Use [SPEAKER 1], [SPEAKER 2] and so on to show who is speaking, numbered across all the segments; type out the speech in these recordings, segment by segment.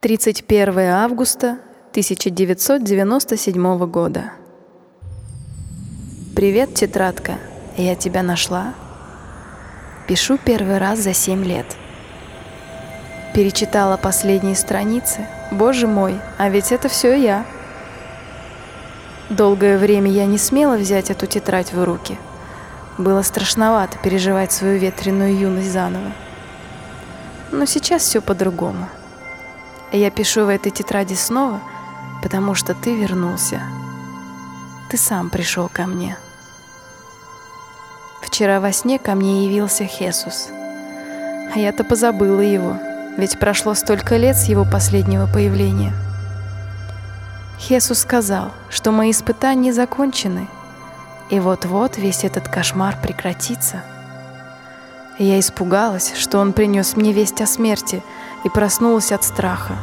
[SPEAKER 1] 31 августа 1997 года. Привет, тетрадка. Я тебя нашла. Пишу первый раз за 7 лет. Перечитала последние страницы. Боже мой, а ведь это все я. Долгое время я не смела взять эту тетрадь в руки. Было страшновато переживать свою ветреную юность заново. Но сейчас все по-другому. Я пишу в этой тетради снова, потому что ты вернулся. Ты сам пришел ко мне. Вчера во сне ко мне явился Хесус. А я-то позабыла его, ведь прошло столько лет с его последнего появления. Хесус сказал, что мои испытания закончены, и вот-вот весь этот кошмар прекратится. Я испугалась, что он принес мне весть о смерти и проснулась от страха.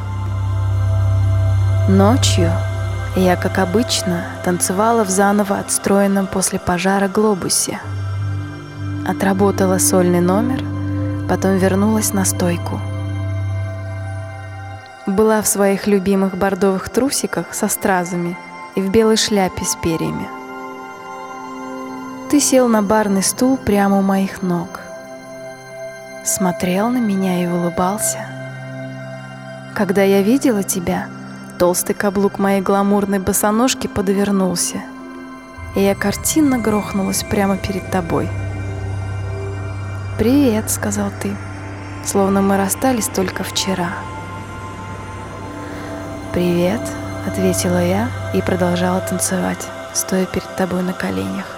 [SPEAKER 1] Ночью я, как обычно, танцевала в заново отстроенном после пожара глобусе. Отработала сольный номер, потом вернулась на стойку. Была в своих любимых бордовых трусиках со стразами и в белой шляпе с перьями. Ты сел на барный стул прямо у моих ног смотрел на меня и улыбался. Когда я видела тебя, толстый каблук моей гламурной босоножки подвернулся, и я картинно грохнулась прямо перед тобой. «Привет», — сказал ты, словно мы расстались только вчера. «Привет», — ответила я и продолжала танцевать, стоя перед тобой на коленях.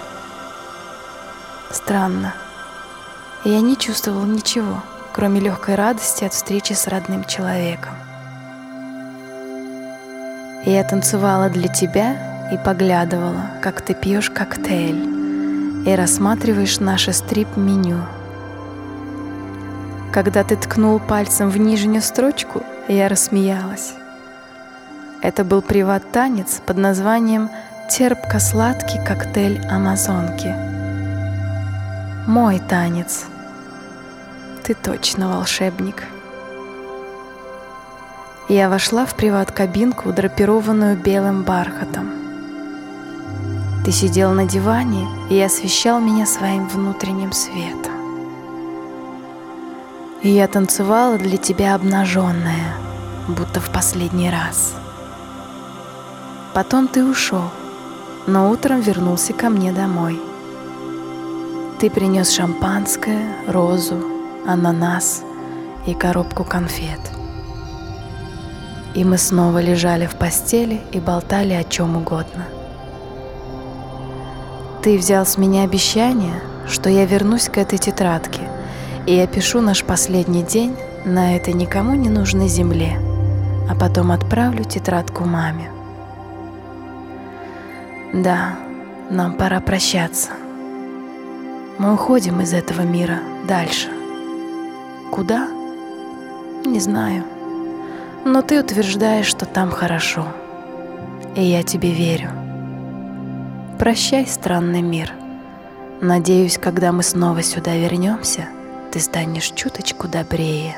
[SPEAKER 1] Странно. Я не чувствовал ничего, кроме легкой радости от встречи с родным человеком. Я танцевала для тебя и поглядывала, как ты пьешь коктейль и рассматриваешь наше стрип-меню. Когда ты ткнул пальцем в нижнюю строчку, я рассмеялась. Это был приват-танец под названием «Терпко-сладкий коктейль Амазонки». Мой танец. Ты точно волшебник. Я вошла в приват-кабинку, драпированную белым бархатом. Ты сидел на диване и освещал меня своим внутренним светом. И я танцевала для тебя обнаженная, будто в последний раз. Потом ты ушел, но утром вернулся ко мне домой. Ты принес шампанское, розу, ананас и коробку конфет. И мы снова лежали в постели и болтали о чем угодно. Ты взял с меня обещание, что я вернусь к этой тетрадке, и я пишу наш последний день на этой никому не нужной земле, а потом отправлю тетрадку маме. Да, нам пора прощаться. Мы уходим из этого мира дальше. Куда? Не знаю. Но ты утверждаешь, что там хорошо. И я тебе верю. Прощай, странный мир. Надеюсь, когда мы снова сюда вернемся, ты станешь чуточку добрее.